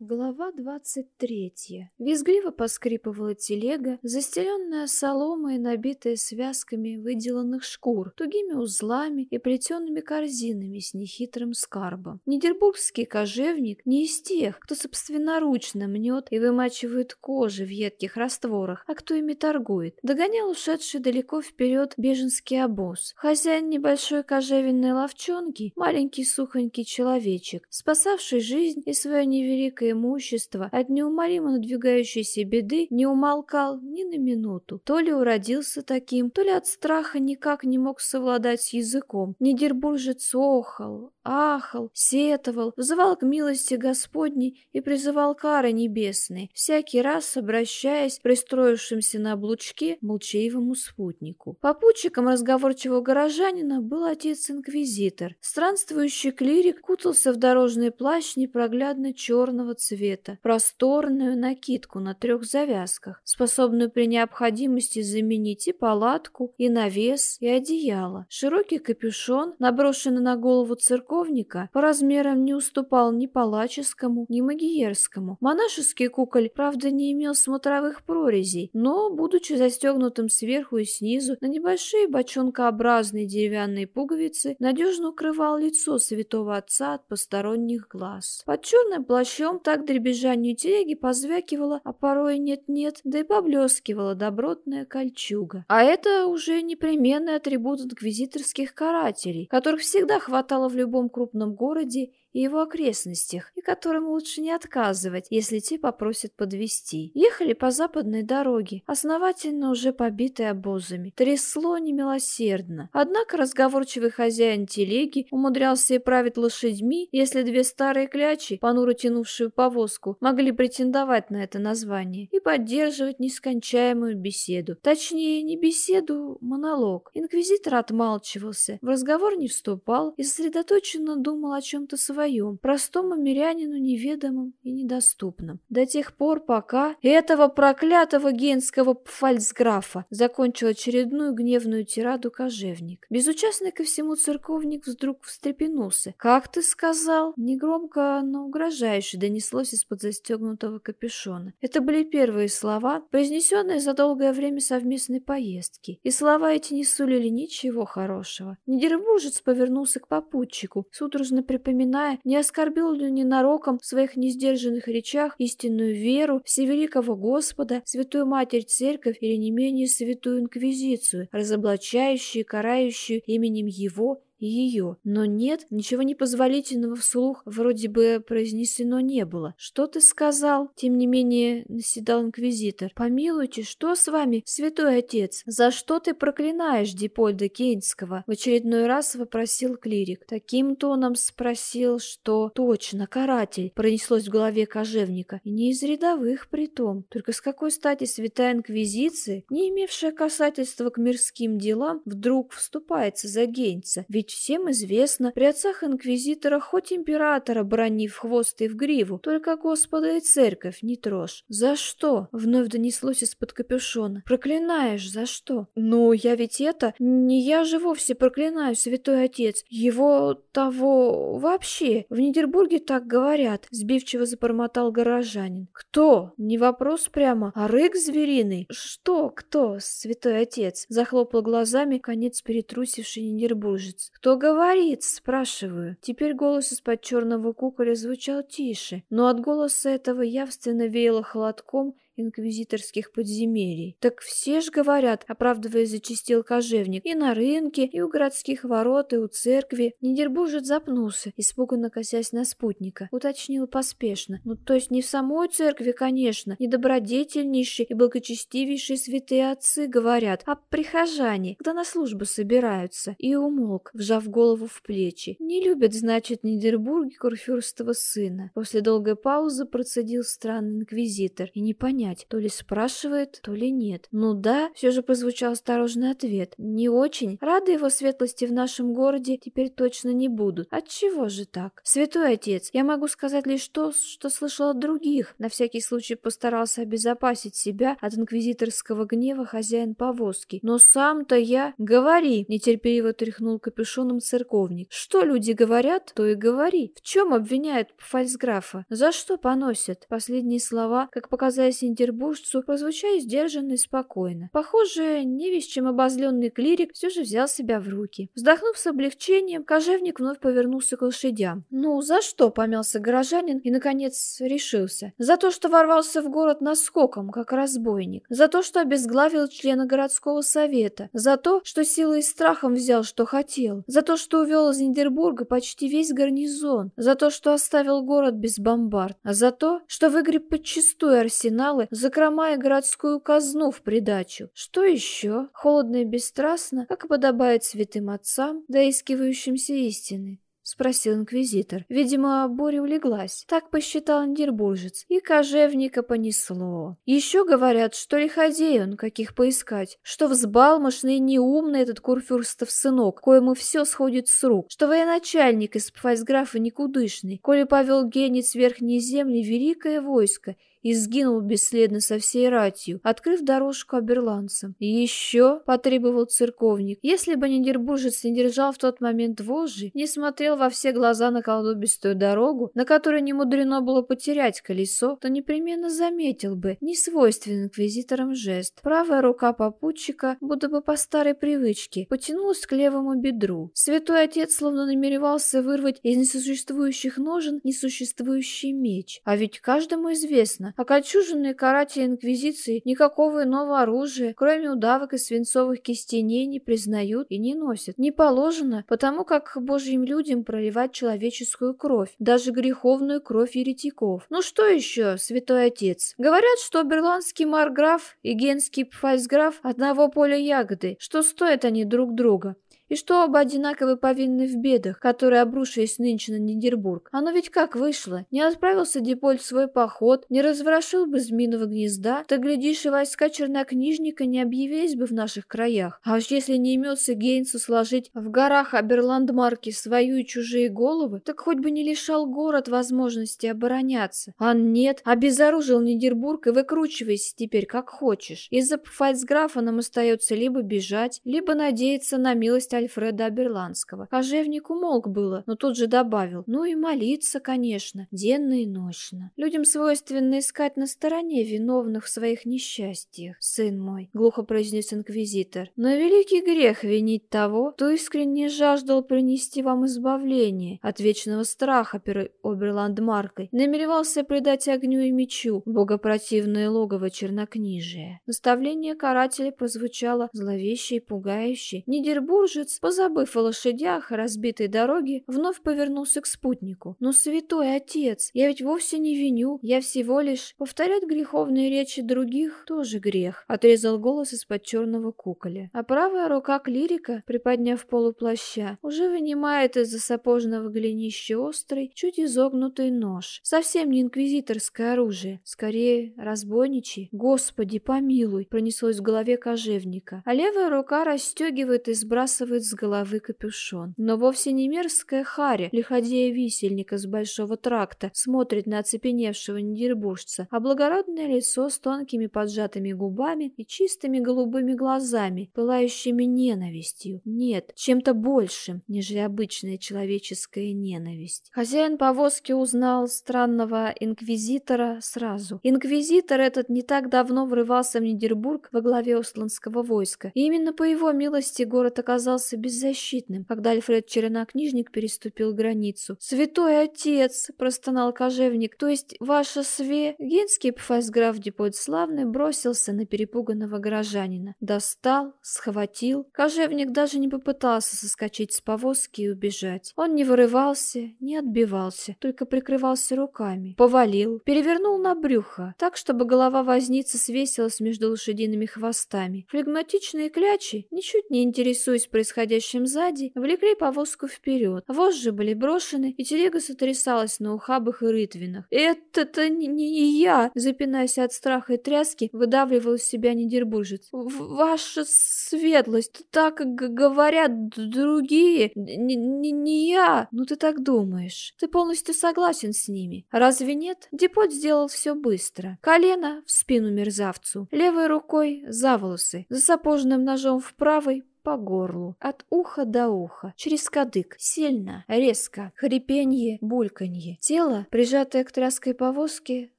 Глава двадцать третья. Визгливо поскрипывала телега, застеленная соломой набитая связками выделанных шкур, тугими узлами и плетеными корзинами с нехитрым скарбом. Нидербургский кожевник не из тех, кто собственноручно мнет и вымачивает кожи в едких растворах, а кто ими торгует. Догонял ушедший далеко вперед беженский обоз. Хозяин небольшой кожевенной ловчонки, маленький сухонький человечек, спасавший жизнь и свое невеликое имущество от неумолимо надвигающейся беды не умолкал ни на минуту. То ли уродился таким, то ли от страха никак не мог совладать с языком. Нидербуржец охал, ахал, сетовал, взывал к милости Господней и призывал кары небесной, всякий раз обращаясь к пристроившимся на облучке молчаливому спутнику. Попутчиком разговорчивого горожанина был отец-инквизитор. Странствующий клирик кутался в дорожный плащ непроглядно черного цвета, просторную накидку на трех завязках, способную при необходимости заменить и палатку, и навес, и одеяло. Широкий капюшон, наброшенный на голову церковника, по размерам не уступал ни палаческому, ни магиерскому. Монашеский куколь, правда, не имел смотровых прорезей, но, будучи застегнутым сверху и снизу, на небольшие бочонкообразные деревянные пуговицы надежно укрывал лицо святого отца от посторонних глаз. Под черным плащом так дребезжанию телеги позвякивала, а порой нет-нет, да и поблескивала добротная кольчуга. А это уже непременный атрибут инквизиторских карателей, которых всегда хватало в любом крупном городе и его окрестностях, и которым лучше не отказывать, если те попросят подвести. Ехали по западной дороге, основательно уже побитой обозами. Трясло немилосердно. Однако разговорчивый хозяин телеги умудрялся и править лошадьми, если две старые клячи, понуро тянувшие повозку, могли претендовать на это название и поддерживать нескончаемую беседу. Точнее, не беседу, монолог. Инквизитор отмалчивался, в разговор не вступал и сосредоточенно думал о чем-то своем своем, простому мирянину неведомым и недоступным. До тех пор, пока этого проклятого генского пфальцграфа закончил очередную гневную тираду кожевник. Безучастный ко всему церковник вдруг встрепенулся. «Как ты сказал?» Негромко, но угрожающе донеслось из-под застегнутого капюшона. Это были первые слова, произнесенные за долгое время совместной поездки. И слова эти не сулили ничего хорошего. Нидербуржец повернулся к попутчику, судорожно припоминая, не оскорбил ли ненароком в своих несдержанных речах истинную веру Всевеликого Господа, Святую Матерь Церковь или не менее Святую Инквизицию, разоблачающую и карающую именем Его ее. Но нет, ничего непозволительного вслух вроде бы произнесено не было. «Что ты сказал?» Тем не менее, наседал инквизитор. «Помилуйте, что с вами, святой отец? За что ты проклинаешь Дипольда Кейнского?» В очередной раз вопросил клирик. Таким тоном спросил, что точно каратель пронеслось в голове кожевника. И не из рядовых притом. Только с какой стати святая инквизиция, не имевшая касательства к мирским делам, вдруг вступается за гейнца? Ведь ведь всем известно, при отцах-инквизиторах хоть императора брони в хвост и в гриву, только Господа и церковь не трожь. За что? Вновь донеслось из-под капюшона. Проклинаешь, за что? Ну, я ведь это... Не я же вовсе проклинаю, святой отец. Его того... вообще. В Нидербурге так говорят, сбивчиво запормотал горожанин. Кто? Не вопрос прямо, а рык звериный. Что? Кто? Святой отец. Захлопал глазами конец перетрусивший нидербуржец. «Кто говорит?» — спрашиваю. Теперь голос из-под черного куколя звучал тише, но от голоса этого явственно веяло холодком инквизиторских подземелий. Так все ж говорят, оправдываясь зачистил кожевник, и на рынке, и у городских ворот, и у церкви. Нидербужет запнулся, испуганно косясь на спутника. Уточнил поспешно. Ну, то есть не в самой церкви, конечно, недобродетельнейшие и благочестивейшие святые отцы говорят, а прихожане, когда на службу собираются. И умолк, вжав голову в плечи. Не любят, значит, Нидербурги курфюрстова сына. После долгой паузы процедил странный инквизитор. И непонятно, понять, то ли спрашивает, то ли нет. Ну да, все же прозвучал осторожный ответ. Не очень. Рады его светлости в нашем городе теперь точно не будут. Отчего же так? Святой отец, я могу сказать лишь то, что слышал от других. На всякий случай постарался обезопасить себя от инквизиторского гнева хозяин повозки. Но сам-то я... Говори, нетерпеливо тряхнул капюшоном церковник. Что люди говорят, то и говори. В чем обвиняют фальцграфа? За что поносят? Последние слова, как показалось индербуржцу, прозвучали сдержанно и спокойно. Похоже, не весь чем обозленный клирик все же взял себя в руки. Вздохнув с облегчением, кожевник вновь повернулся к лошадям. «Ну, за что?» — помялся горожанин и, наконец, решился. «За то, что ворвался в город наскоком, как разбойник. За то, что обезглавил члена городского совета. За то, что силой и страхом взял, что хотел. За то, что увел из Нидербурга почти весь гарнизон. За то, что оставил город без бомбард. А за то, что выгреб подчистую арсеналы, закромая городскую казну в придачу. Что еще? Холодно и бесстрастно, как подобает святым отцам, доискивающимся истины. — спросил инквизитор. Видимо, Боря улеглась. Так посчитал андербуржец. И кожевника понесло. Еще говорят, что лиходей он, каких поискать. Что взбалмошный и неумный этот курфюрстов сынок, коему все сходит с рук. Что военачальник из пфальцграфа никудышный, коли повел генец верхней земли великое войско и сгинул бесследно со всей ратью, открыв дорожку оберландцам. Еще, потребовал церковник, если бы Нидербуржец не держал в тот момент вожжи, не смотрел во все глаза на колдобистую дорогу, на которой не мудрено было потерять колесо, то непременно заметил бы несвойственный инквизиторам жест. Правая рука попутчика, будто бы по старой привычке, потянулась к левому бедру. Святой отец словно намеревался вырвать из несуществующих ножен несуществующий меч. А ведь каждому известно, Конечно, окольчуженные каратели Инквизиции никакого иного оружия, кроме удавок и свинцовых кистеней, не признают и не носят. Не положено, потому как божьим людям проливать человеческую кровь, даже греховную кровь еретиков. Ну что еще, святой отец? Говорят, что берландский марграф и генский пфальцграф одного поля ягоды, что стоят они друг друга и что оба одинаково повинны в бедах, которые обрушились нынче на Нидербург. Оно ведь как вышло? Не отправился Диполь в свой поход, не разворошил бы змеиного гнезда, то, глядишь, и войска чернокнижника не объявились бы в наших краях. А уж если не имется Гейнсу сложить в горах Аберландмарки свою и чужие головы, так хоть бы не лишал город возможности обороняться. А нет, обезоружил Нидербург и выкручивайся теперь как хочешь. Из-за фальцграфа нам остается либо бежать, либо надеяться на милость Альфреда Аберландского. Кожевник умолк было, но тут же добавил. Ну и молиться, конечно, денно и ночно. Людям свойственно искать на стороне виновных в своих несчастьях, сын мой, глухо произнес инквизитор. Но великий грех винить того, кто искренне жаждал принести вам избавление от вечного страха перед Оберландмаркой, намеревался предать огню и мечу богопротивное логово чернокнижия. Наставление карателя прозвучало зловеще и пугающе. Нидербуржец Торговец, позабыв о лошадях разбитой дороге, вновь повернулся к спутнику. «Но, святой отец, я ведь вовсе не виню, я всего лишь... Повторять греховные речи других тоже грех», — отрезал голос из-под черного куколя. А правая рука клирика, приподняв полуплаща, уже вынимает из-за сапожного голенища острый, чуть изогнутый нож. Совсем не инквизиторское оружие, скорее разбойничий. «Господи, помилуй!» — пронеслось в голове кожевника. А левая рука расстегивает и сбрасывает сбрасывает с головы капюшон. Но вовсе не мерзкая Харя, лиходея висельника с большого тракта, смотрит на оцепеневшего нидербуржца, а благородное лицо с тонкими поджатыми губами и чистыми голубыми глазами, пылающими ненавистью. Нет, чем-то большим, нежели обычная человеческая ненависть. Хозяин повозки узнал странного инквизитора сразу. Инквизитор этот не так давно врывался в Нидербург во главе Осландского войска. И именно по его милости город оказался оказался беззащитным, когда Альфред Чернокнижник переступил границу. «Святой отец!» — простонал кожевник. «То есть ваша све...» Генский пфальцграф Деподславный бросился на перепуганного горожанина. Достал, схватил. Кожевник даже не попытался соскочить с повозки и убежать. Он не вырывался, не отбивался, только прикрывался руками. Повалил, перевернул на брюхо, так, чтобы голова возницы свесилась между лошадиными хвостами. Флегматичные клячи, ничуть не интересуясь происходящим, происходящим сзади, влекли повозку вперед. Вожжи были брошены, и телега сотрясалась на ухабах и рытвинах. «Это-то не, не я!» Запинаясь от страха и тряски, выдавливал из себя недербуржец. «Ваша светлость, так говорят другие, не, не, не я!» «Ну ты так думаешь. Ты полностью согласен с ними. Разве нет?» Депот сделал все быстро. Колено в спину мерзавцу, левой рукой за волосы, за сапожным ножом в правой по горлу, от уха до уха, через кадык, сильно, резко, хрипенье, бульканье. Тело, прижатое к тряской повозке,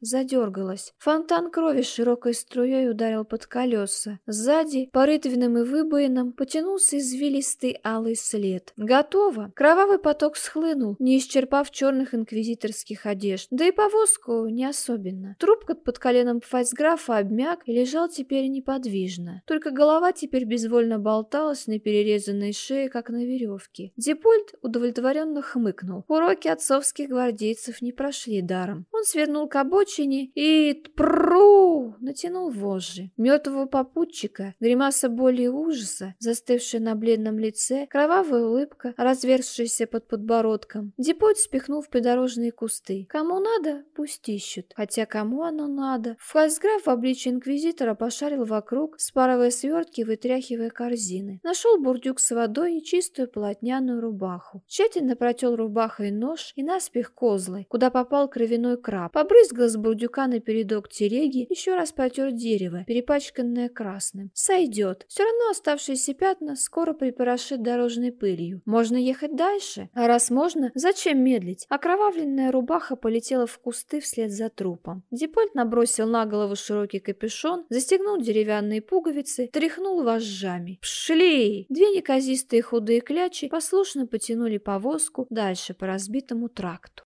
задергалось. Фонтан крови широкой струей ударил под колеса. Сзади, по рытвинам и выбоинам, потянулся извилистый алый след. Готово! Кровавый поток схлынул, не исчерпав черных инквизиторских одежд. Да и повозку не особенно. Трубка под коленом фальцграфа обмяк и лежал теперь неподвижно. Только голова теперь безвольно болталась болталась на перерезанной шее, как на веревке. Дипольт удовлетворенно хмыкнул. Уроки отцовских гвардейцев не прошли даром. Он свернул к обочине и пру натянул вожжи. Мертвого попутчика, гримаса боли и ужаса, застывшая на бледном лице, кровавая улыбка, разверзшаяся под подбородком. Дипольт спихнул в придорожные кусты. Кому надо, пусть ищут. Хотя кому оно надо? Фальцграф в обличье инквизитора пошарил вокруг, спарывая свертки, вытряхивая корзины. Нашел бурдюк с водой и чистую полотняную рубаху. Тщательно протел рубахой нож и наспех козлы, куда попал кровяной краб. Побрызгал с бурдюка на передок тереги, еще раз протер дерево, перепачканное красным. Сойдет. Все равно оставшиеся пятна скоро припорошит дорожной пылью. Можно ехать дальше? А раз можно, зачем медлить? Окровавленная рубаха полетела в кусты вслед за трупом. Дипольт набросил на голову широкий капюшон, застегнул деревянные пуговицы, тряхнул вожжами. «Пшли!» Две неказистые худые клячи послушно потянули повозку дальше по разбитому тракту.